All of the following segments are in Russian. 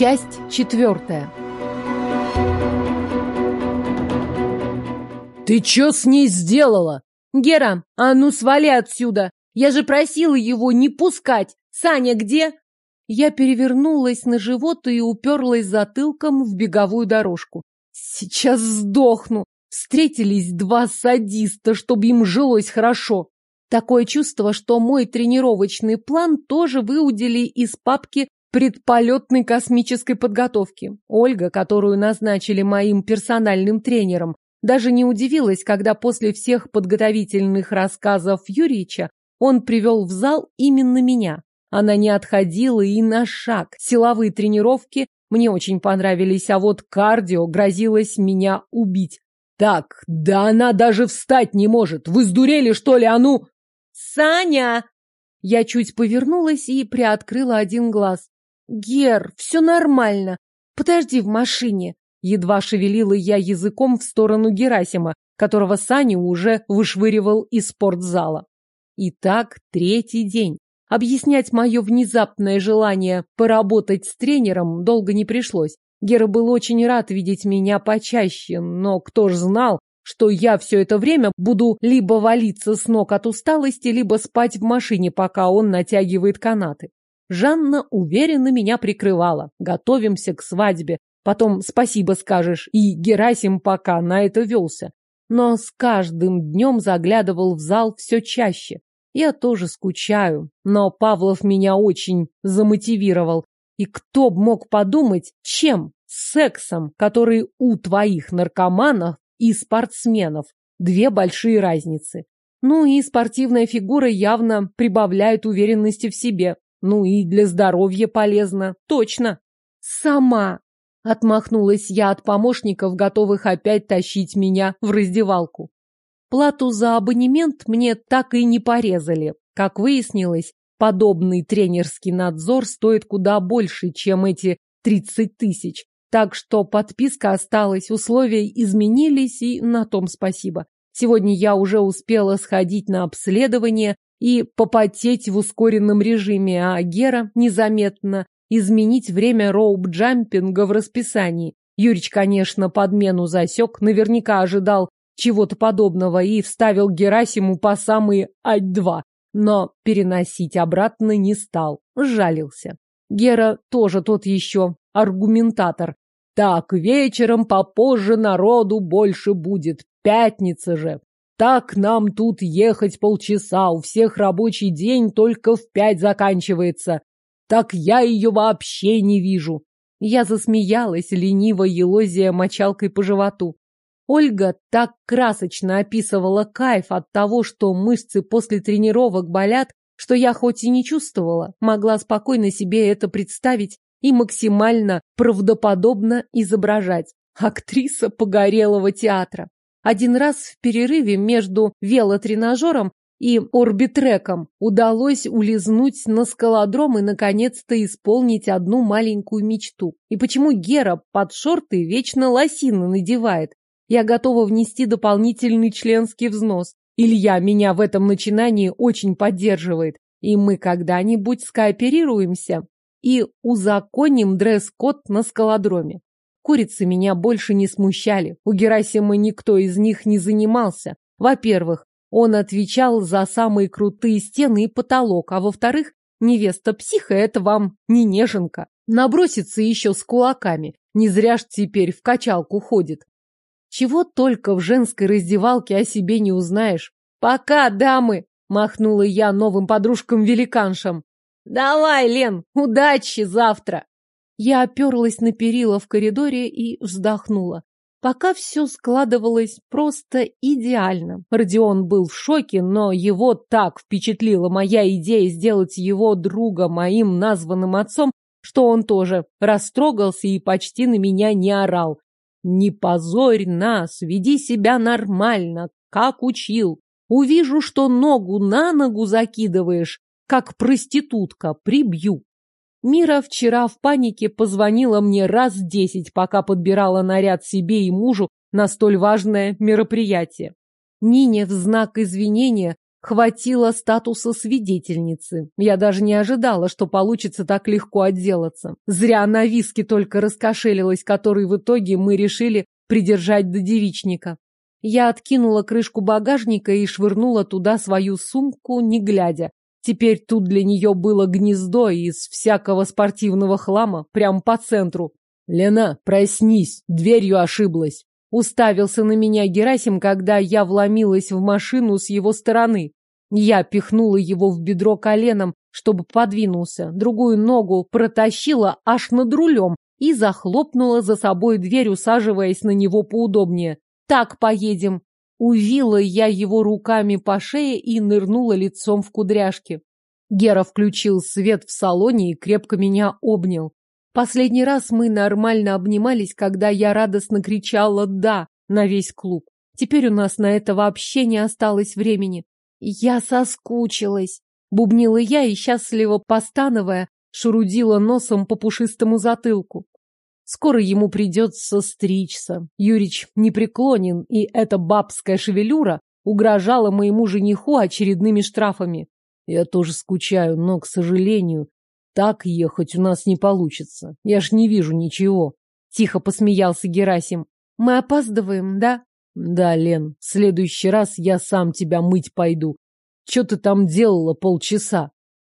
Часть четвертая. «Ты чё с ней сделала?» «Гера, а ну свали отсюда! Я же просила его не пускать! Саня где?» Я перевернулась на живот и уперлась затылком в беговую дорожку. Сейчас сдохну. Встретились два садиста, чтобы им жилось хорошо. Такое чувство, что мой тренировочный план тоже выудили из папки предполетной космической подготовки. Ольга, которую назначили моим персональным тренером, даже не удивилась, когда после всех подготовительных рассказов Юрича он привел в зал именно меня. Она не отходила и на шаг. Силовые тренировки мне очень понравились, а вот кардио грозилось меня убить. Так, да она даже встать не может. Вы сдурели, что ли, а ну? Саня! Я чуть повернулась и приоткрыла один глаз. Гер, все нормально. Подожди в машине. Едва шевелила я языком в сторону Герасима, которого Саня уже вышвыривал из спортзала. Итак, третий день. Объяснять мое внезапное желание поработать с тренером долго не пришлось. Гера был очень рад видеть меня почаще, но кто ж знал, что я все это время буду либо валиться с ног от усталости, либо спать в машине, пока он натягивает канаты. Жанна уверенно меня прикрывала. Готовимся к свадьбе. Потом спасибо скажешь. И Герасим пока на это велся. Но с каждым днем заглядывал в зал все чаще. Я тоже скучаю, но Павлов меня очень замотивировал. И кто б мог подумать, чем? Сексом, который у твоих наркоманов и спортсменов. Две большие разницы. Ну и спортивная фигура явно прибавляет уверенности в себе. Ну и для здоровья полезно. Точно. Сама. Отмахнулась я от помощников, готовых опять тащить меня в раздевалку. Плату за абонемент мне так и не порезали. Как выяснилось, подобный тренерский надзор стоит куда больше, чем эти 30 тысяч. Так что подписка осталась, условия изменились, и на том спасибо. Сегодня я уже успела сходить на обследование и попотеть в ускоренном режиме, а Гера незаметно изменил время роуп-джампинга в расписании. Юрич, конечно, подмену засек, наверняка ожидал чего-то подобного и вставил Герасиму по самые ать-два, но переносить обратно не стал, сжалился. Гера тоже тот еще аргументатор. Так, вечером попозже народу больше будет, пятница же. Так нам тут ехать полчаса, у всех рабочий день только в пять заканчивается. Так я ее вообще не вижу. Я засмеялась, лениво елозия мочалкой по животу. Ольга так красочно описывала кайф от того, что мышцы после тренировок болят, что я хоть и не чувствовала, могла спокойно себе это представить и максимально правдоподобно изображать. Актриса погорелого театра. Один раз в перерыве между велотренажером и орбитреком удалось улизнуть на скалодром и наконец-то исполнить одну маленькую мечту. И почему Гера под шорты вечно лосины надевает? Я готова внести дополнительный членский взнос. Илья меня в этом начинании очень поддерживает, и мы когда-нибудь скооперируемся и узаконим дресс-код на скалодроме. Курицы меня больше не смущали. У Герасима никто из них не занимался. Во-первых, он отвечал за самые крутые стены и потолок, а во-вторых, невеста психа — это вам не неженка. Набросится еще с кулаками. Не зря ж теперь в качалку ходит. Чего только в женской раздевалке о себе не узнаешь. Пока, дамы, махнула я новым подружкам-великаншам. Давай, Лен, удачи завтра. Я оперлась на перила в коридоре и вздохнула. Пока все складывалось просто идеально. Родион был в шоке, но его так впечатлила моя идея сделать его друга моим названным отцом, что он тоже растрогался и почти на меня не орал. Не позорь нас, веди себя нормально, как учил. Увижу, что ногу на ногу закидываешь, как проститутка, прибью. Мира вчера в панике позвонила мне раз десять, пока подбирала наряд себе и мужу на столь важное мероприятие. Нине в знак извинения хватило статуса свидетельницы. Я даже не ожидала, что получится так легко отделаться. Зря на виске только раскошелилась, который в итоге мы решили придержать до девичника. Я откинула крышку багажника и швырнула туда свою сумку, не глядя. Теперь тут для нее было гнездо из всякого спортивного хлама, прямо по центру. «Лена, проснись, дверью ошиблась!» Уставился на меня Герасим, когда я вломилась в машину с его стороны. Я пихнула его в бедро коленом, чтобы подвинулся. Другую ногу протащила аж над рулем и захлопнула за собой дверь, усаживаясь на него поудобнее. «Так поедем!» Увила я его руками по шее и нырнула лицом в кудряшки. Гера включил свет в салоне и крепко меня обнял. Последний раз мы нормально обнимались, когда я радостно кричала «да» на весь клуб. Теперь у нас на это вообще не осталось времени. Я соскучилась. Бубнила я и, счастливо постановая, шурудила носом по пушистому затылку. Скоро ему придется стричься. Юрич непреклонен, и эта бабская шевелюра угрожала моему жениху очередными штрафами. Я тоже скучаю, но, к сожалению, так ехать у нас не получится. Я ж не вижу ничего. Тихо посмеялся Герасим. Мы опаздываем, да? Да, Лен, в следующий раз я сам тебя мыть пойду. Что ты там делала полчаса?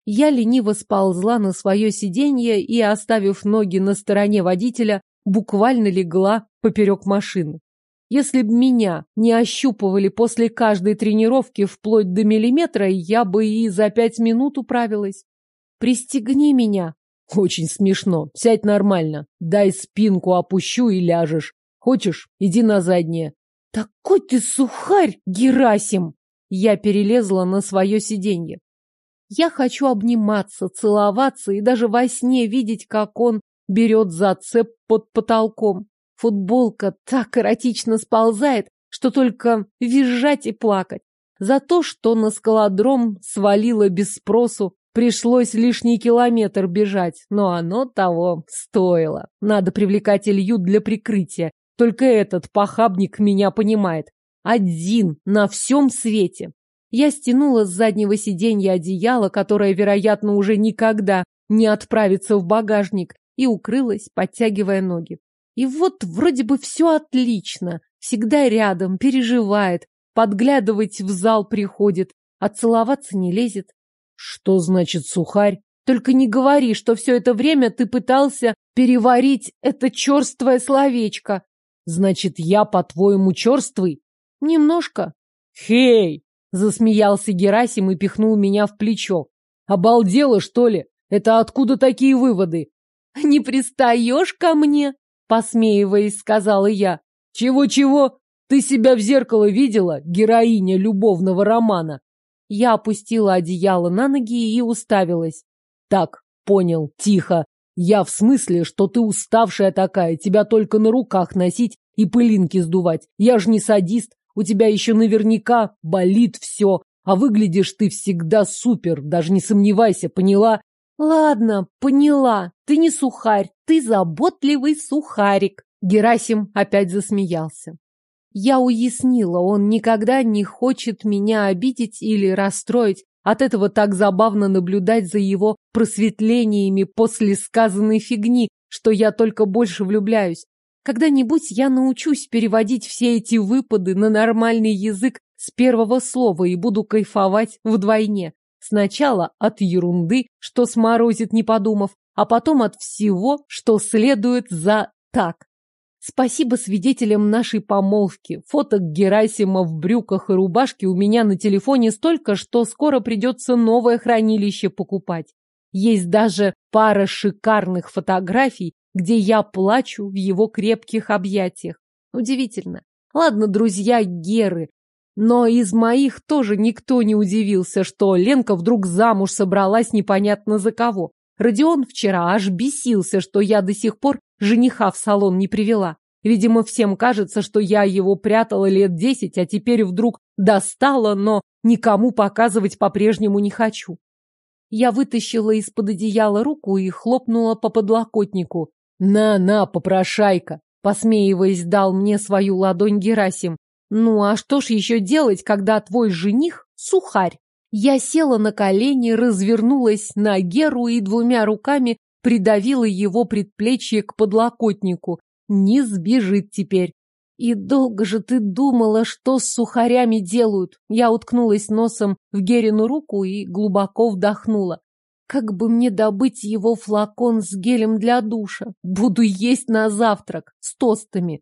Я лениво сползла на свое сиденье и, оставив ноги на стороне водителя, буквально легла поперек машины. Если б меня не ощупывали после каждой тренировки вплоть до миллиметра, я бы и за пять минут управилась. Пристегни меня. Очень смешно. Сядь нормально. Дай спинку опущу и ляжешь. Хочешь, иди на заднее. Такой ты сухарь, Герасим! Я перелезла на свое сиденье. Я хочу обниматься, целоваться и даже во сне видеть, как он берет зацеп под потолком. Футболка так эротично сползает, что только визжать и плакать. За то, что на скалодром свалила без спросу, пришлось лишний километр бежать, но оно того стоило. Надо привлекать Илью для прикрытия. Только этот похабник меня понимает. Один на всем свете. Я стянула с заднего сиденья одеяло, которое, вероятно, уже никогда не отправится в багажник, и укрылась, подтягивая ноги. И вот вроде бы все отлично, всегда рядом, переживает, подглядывать в зал приходит, а целоваться не лезет. Что значит сухарь? Только не говори, что все это время ты пытался переварить это черствое словечко. Значит, я, по-твоему, черствый? Немножко. Хей! Засмеялся Герасим и пихнул меня в плечо. Обалдела, что ли? Это откуда такие выводы? Не пристаешь ко мне? Посмеиваясь, сказала я. Чего-чего? Ты себя в зеркало видела, героиня любовного романа? Я опустила одеяло на ноги и уставилась. Так, понял, тихо. Я в смысле, что ты уставшая такая, тебя только на руках носить и пылинки сдувать. Я ж не садист, у тебя еще наверняка болит все, а выглядишь ты всегда супер, даже не сомневайся, поняла? Ладно, поняла. Ты не сухарь, ты заботливый сухарик. Герасим опять засмеялся. Я уяснила, он никогда не хочет меня обидеть или расстроить. От этого так забавно наблюдать за его просветлениями после сказанной фигни, что я только больше влюбляюсь. Когда-нибудь я научусь переводить все эти выпады на нормальный язык с первого слова и буду кайфовать вдвойне. Сначала от ерунды, что сморозит, не подумав, а потом от всего, что следует за так. Спасибо свидетелям нашей помолвки. Фоток Герасима в брюках и рубашке у меня на телефоне столько, что скоро придется новое хранилище покупать. Есть даже пара шикарных фотографий, где я плачу в его крепких объятиях. Удивительно. Ладно, друзья Геры, но из моих тоже никто не удивился, что Ленка вдруг замуж собралась непонятно за кого. Родион вчера аж бесился, что я до сих пор жениха в салон не привела. Видимо, всем кажется, что я его прятала лет десять, а теперь вдруг достала, но никому показывать по-прежнему не хочу. Я вытащила из-под одеяла руку и хлопнула по подлокотнику. «На-на, попрошайка!» Посмеиваясь, дал мне свою ладонь Герасим. «Ну а что ж еще делать, когда твой жених Сухарь. Я села на колени, развернулась на Геру и двумя руками придавила его предплечье к подлокотнику. Не сбежит теперь. И долго же ты думала, что с сухарями делают? Я уткнулась носом в Герину руку и глубоко вдохнула. Как бы мне добыть его флакон с гелем для душа? Буду есть на завтрак с тостами.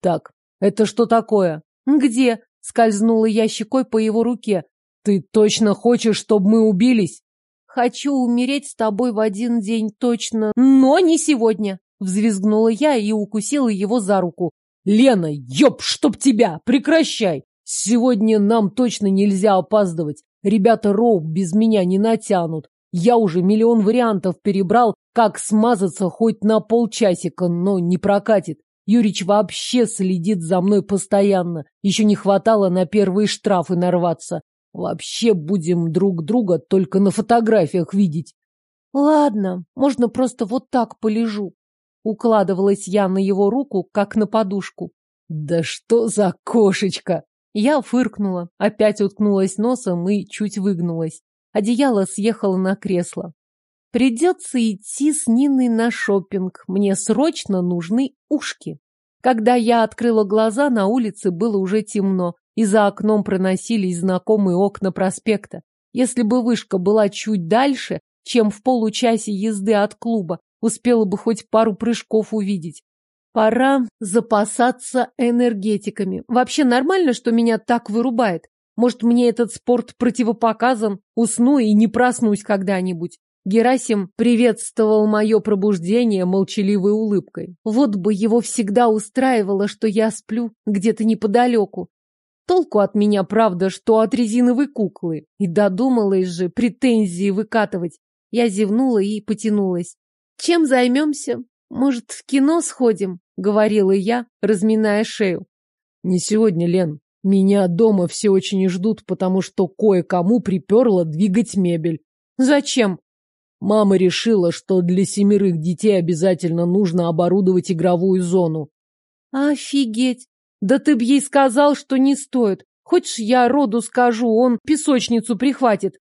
Так, это что такое? Где? Скользнула я щекой по его руке. Ты точно хочешь, чтобы мы убились? Хочу умереть с тобой в один день точно, но не сегодня. Взвизгнула я и укусила его за руку. Лена, ёб, чтоб тебя! Прекращай! Сегодня нам точно нельзя опаздывать. Ребята Роу без меня не натянут. Я уже миллион вариантов перебрал, как смазаться хоть на полчасика, но не прокатит. Юрич вообще следит за мной постоянно. Еще не хватало на первые штрафы нарваться. Вообще будем друг друга только на фотографиях видеть. Ладно, можно просто вот так полежу. Укладывалась я на его руку, как на подушку. Да что за кошечка! Я фыркнула, опять уткнулась носом и чуть выгнулась. Одеяло съехало на кресло. Придется идти с Ниной на шопинг. Мне срочно нужны ушки. Когда я открыла глаза, на улице было уже темно, и за окном проносились знакомые окна проспекта. Если бы вышка была чуть дальше, чем в получасе езды от клуба, успела бы хоть пару прыжков увидеть. Пора запасаться энергетиками. Вообще нормально, что меня так вырубает? Может, мне этот спорт противопоказан? Усну и не проснусь когда-нибудь. Герасим приветствовал мое пробуждение молчаливой улыбкой. Вот бы его всегда устраивало, что я сплю где-то неподалеку. Толку от меня, правда, что от резиновой куклы. И додумалась же претензии выкатывать. Я зевнула и потянулась. Чем займемся? Может, в кино сходим? Говорила я, разминая шею. Не сегодня, Лен. Меня дома все очень ждут, потому что кое-кому приперло двигать мебель. Зачем? Мама решила, что для семерых детей обязательно нужно оборудовать игровую зону. Офигеть! Да ты б ей сказал, что не стоит. Хочешь, я роду скажу, он песочницу прихватит.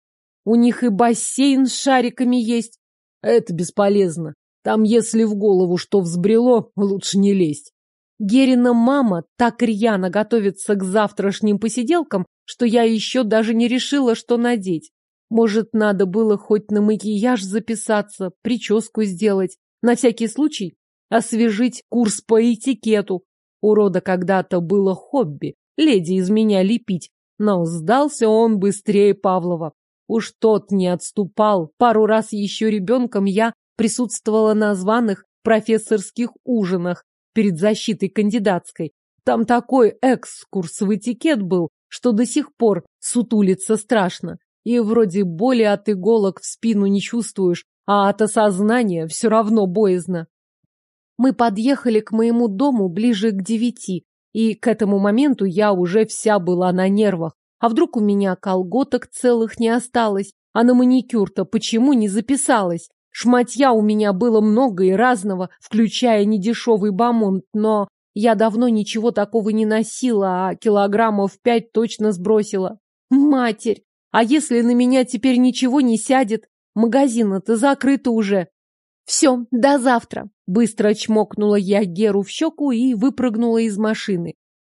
У них и бассейн с шариками есть. Это бесполезно. Там, если в голову что взбрело, лучше не лезть. Герина мама так рьяно готовится к завтрашним посиделкам, что я еще даже не решила, что надеть. Может, надо было хоть на макияж записаться, прическу сделать, на всякий случай освежить курс по этикету. У рода когда-то было хобби, леди из меня лепить, но сдался он быстрее Павлова. Уж тот не отступал. Пару раз еще ребенком я присутствовала на званых профессорских ужинах перед защитой кандидатской. Там такой экскурс в этикет был, что до сих пор сутулиться страшно. И вроде боли от иголок в спину не чувствуешь, а от осознания все равно боязно. Мы подъехали к моему дому ближе к девяти, и к этому моменту я уже вся была на нервах. А вдруг у меня колготок целых не осталось, а на маникюр-то почему не записалась? Шматья у меня было много и разного, включая недешевый бамонт, но я давно ничего такого не носила, а килограммов пять точно сбросила. Матерь! А если на меня теперь ничего не сядет? Магазин-то закрыт уже. Все, до завтра. Быстро чмокнула я Геру в щеку и выпрыгнула из машины.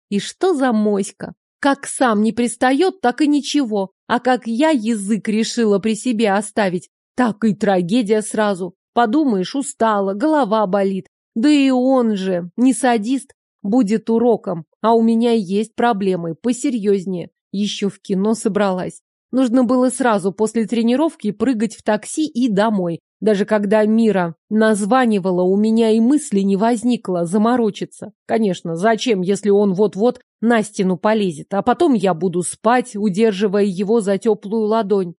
И что за моська? Как сам не пристает, так и ничего. А как я язык решила при себе оставить, так и трагедия сразу. Подумаешь, устала, голова болит. Да и он же, не садист, будет уроком. А у меня есть проблемы посерьезнее. Еще в кино собралась. Нужно было сразу после тренировки прыгать в такси и домой. Даже когда Мира названивала, у меня и мысли не возникло заморочиться. Конечно, зачем, если он вот-вот на стену полезет, а потом я буду спать, удерживая его за теплую ладонь.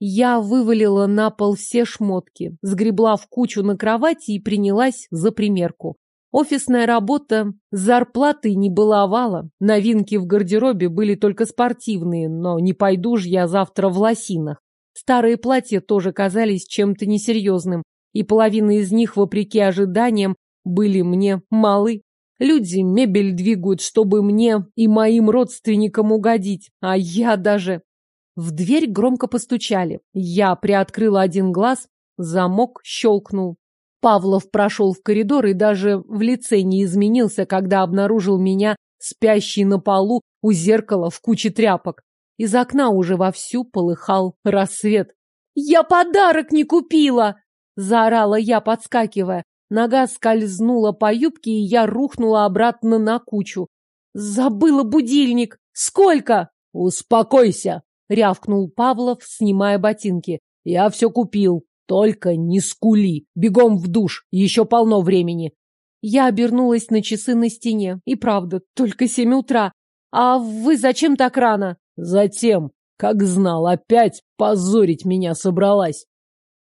Я вывалила на пол все шмотки, сгребла в кучу на кровати и принялась за примерку. Офисная работа зарплаты не баловала. Новинки в гардеробе были только спортивные, но не пойду ж я завтра в лосинах. Старые платья тоже казались чем-то несерьезным, и половина из них, вопреки ожиданиям, были мне малы. Люди мебель двигают, чтобы мне и моим родственникам угодить, а я даже... В дверь громко постучали. Я приоткрыла один глаз, замок щелкнул. Павлов прошел в коридор и даже в лице не изменился, когда обнаружил меня спящий на полу у зеркала в куче тряпок. Из окна уже вовсю полыхал рассвет. «Я подарок не купила!» — заорала я, подскакивая. Нога скользнула по юбке, и я рухнула обратно на кучу. «Забыла будильник! Сколько?» «Успокойся!» — рявкнул Павлов, снимая ботинки. «Я все купил. Только не скули. Бегом в душ. Еще полно времени». Я обернулась на часы на стене. И правда, только семь утра. «А вы зачем так рано?» «Затем, как знал, опять позорить меня собралась».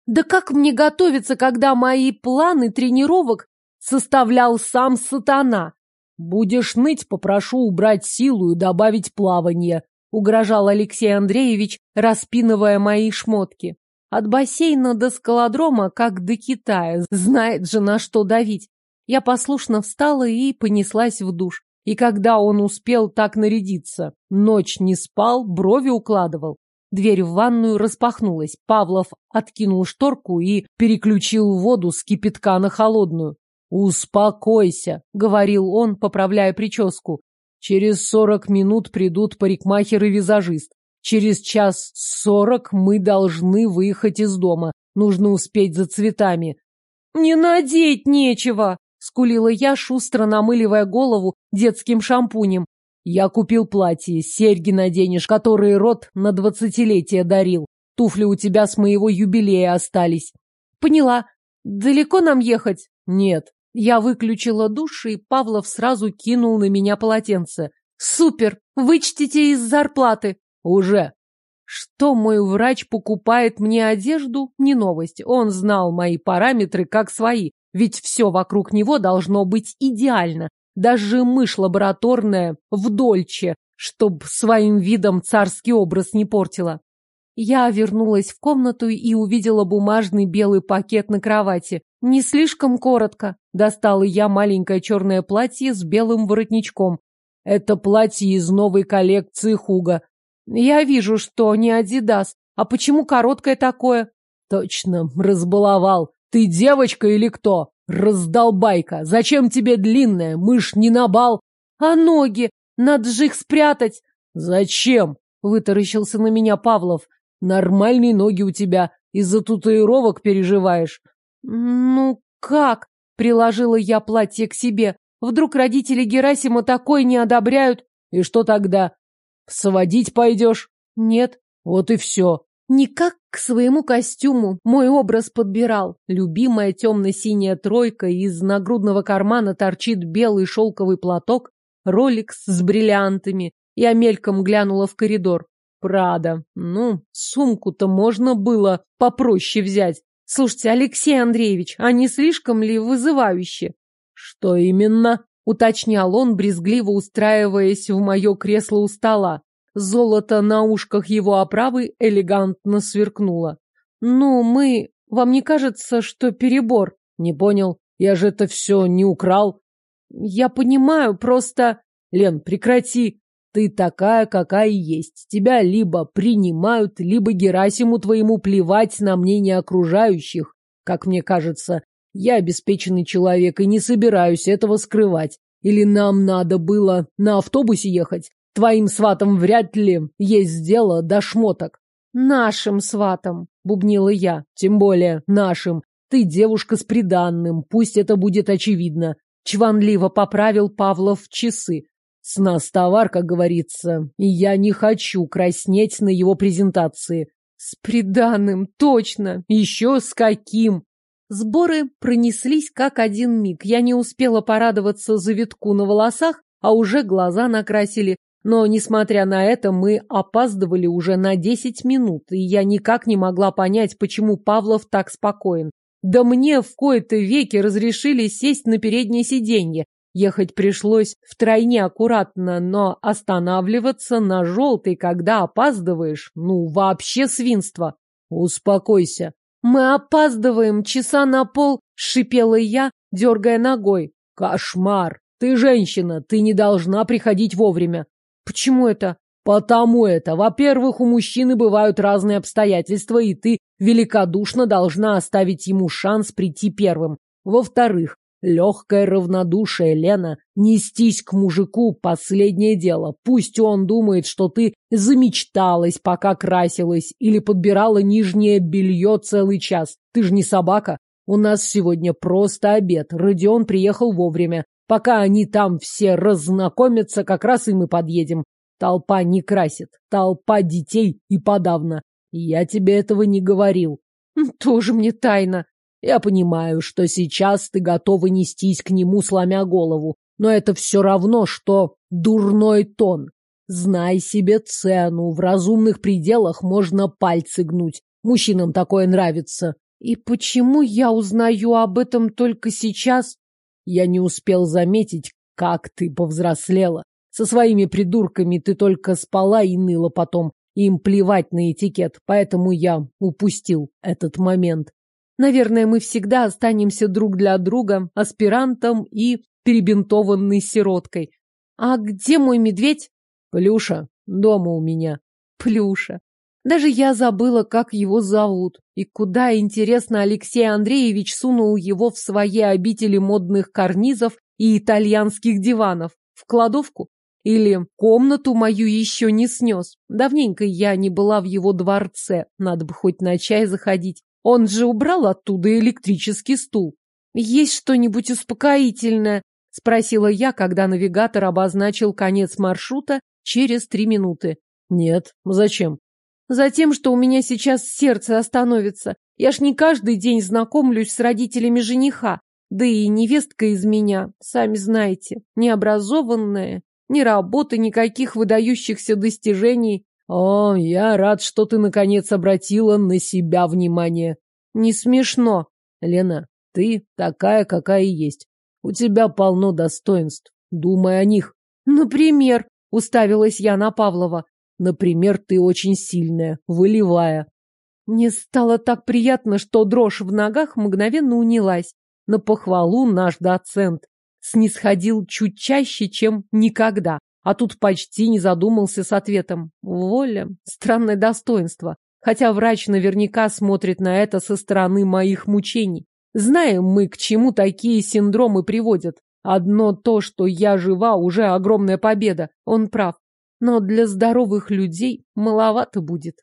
«Да как мне готовиться, когда мои планы тренировок составлял сам сатана?» «Будешь ныть, попрошу убрать силу и добавить плавание», — угрожал Алексей Андреевич, распинывая мои шмотки. От бассейна до скалодрома, как до Китая, знает же, на что давить. Я послушно встала и понеслась в душ. И когда он успел так нарядиться, ночь не спал, брови укладывал. Дверь в ванную распахнулась. Павлов откинул шторку и переключил воду с кипятка на холодную. «Успокойся», — говорил он, поправляя прическу. «Через сорок минут придут парикмахер и визажист. Через час сорок мы должны выехать из дома. Нужно успеть за цветами». «Не надеть нечего!» Скулила я, шустро намыливая голову детским шампунем. Я купил платье, серьги наденешь, которые рот на двадцатилетие дарил. Туфли у тебя с моего юбилея остались. Поняла. Далеко нам ехать? Нет. Я выключила душ, и Павлов сразу кинул на меня полотенце. Супер! Вычтите из зарплаты. Уже. Что мой врач покупает мне одежду, не новость. Он знал мои параметры как свои. Ведь все вокруг него должно быть идеально. Даже мышь лабораторная в дольче, чтоб своим видом царский образ не портила. Я вернулась в комнату и увидела бумажный белый пакет на кровати. Не слишком коротко. Достала я маленькое черное платье с белым воротничком. Это платье из новой коллекции Хуга. Я вижу, что не Адидас. А почему короткое такое? Точно, разбаловал. Ты девочка или кто? Раздолбайка! Зачем тебе длинная? Мышь не на бал. А ноги? Надо же их спрятать. Зачем? Вытаращился на меня Павлов. Нормальные ноги у тебя. Из-за татуировок переживаешь. Ну, как? Приложила я платье к себе. Вдруг родители Герасима такое не одобряют? И что тогда? Сводить пойдешь? Нет. Вот и все. Никак к своему костюму мой образ подбирал. Любимая темно-синяя тройка, из нагрудного кармана торчит белый шелковый платок, роликс с бриллиантами. Я мельком глянула в коридор. Прада. Ну, сумку-то можно было попроще взять. Слушайте, Алексей Андреевич, а не слишком ли вызывающе? Что именно? Уточнял он, брезгливо устраиваясь в мое кресло у стола. Золото на ушках его оправы элегантно сверкнуло. «Ну, мы... Вам не кажется, что перебор?» «Не понял. Я же это все не украл». «Я понимаю, просто...» «Лен, прекрати. Ты такая, какая есть. Тебя либо принимают, либо Герасиму твоему плевать на мнение окружающих, как мне кажется. Я обеспеченный человек и не собираюсь этого скрывать. Или нам надо было на автобусе ехать? Твоим сватом вряд ли есть дело до шмоток. Нашим сватом, бубнила я. Тем более нашим. Ты девушка с приданным, пусть это будет очевидно. Чванливо поправил Павлов часы. С нас товар, как говорится, и я не хочу краснеть на его презентации. С приданным, точно. Еще с каким? Сборы пронеслись как один миг. Я не успела порадоваться завитку на волосах, а уже глаза накрасили. Но, несмотря на это, мы опаздывали уже на десять минут, и я никак не могла понять, почему Павлов так спокоен. Да мне в кои-то веки разрешили сесть на переднее сиденье. Ехать пришлось втройне аккуратно, но останавливаться на желтой, когда опаздываешь, ну, вообще свинство. Успокойся. Мы опаздываем часа на пол, шипела я, дергая ногой. Кошмар! Ты женщина, ты не должна приходить вовремя. Почему это? Потому это, во-первых, у мужчины бывают разные обстоятельства, и ты великодушно должна оставить ему шанс прийти первым. Во-вторых, легкое равнодушие, Лена, нестись к мужику – последнее дело. Пусть он думает, что ты замечталась, пока красилась, или подбирала нижнее белье целый час. Ты же не собака. У нас сегодня просто обед. Родион приехал вовремя. Пока они там все разнакомятся, как раз и мы подъедем. Толпа не красит. Толпа детей и подавно. Я тебе этого не говорил. Тоже мне тайна. Я понимаю, что сейчас ты готова нестись к нему, сломя голову. Но это все равно, что дурной тон. Знай себе цену. В разумных пределах можно пальцы гнуть. Мужчинам такое нравится. И почему я узнаю об этом только сейчас? Я не успел заметить, как ты повзрослела. Со своими придурками ты только спала и ныла потом. Им плевать на этикет, поэтому я упустил этот момент. Наверное, мы всегда останемся друг для друга аспирантом и перебинтованной сироткой. А где мой медведь? Плюша, дома у меня. Плюша. Даже я забыла, как его зовут. И куда, интересно, Алексей Андреевич сунул его в свои обители модных карнизов и итальянских диванов? В кладовку? Или комнату мою еще не снес? Давненько я не была в его дворце. Надо бы хоть на чай заходить. Он же убрал оттуда электрический стул. Есть что-нибудь успокоительное? Спросила я, когда навигатор обозначил конец маршрута через три минуты. Нет, зачем? Затем, что у меня сейчас сердце остановится. Я ж не каждый день знакомлюсь с родителями жениха. Да и невестка из меня, сами знаете, необразованная, ни работы, никаких выдающихся достижений. О, я рад, что ты наконец обратила на себя внимание. Не смешно. Лена, ты такая, какая есть. У тебя полно достоинств. Думай о них. Например, уставилась я на Павлова. Например, ты очень сильная, волевая. Мне стало так приятно, что дрожь в ногах мгновенно унялась. На похвалу наш доцент снисходил чуть чаще, чем никогда, а тут почти не задумался с ответом. Воля, странное достоинство. Хотя врач наверняка смотрит на это со стороны моих мучений. Знаем мы, к чему такие синдромы приводят. Одно то, что я жива, уже огромная победа. Он прав но для здоровых людей маловато будет.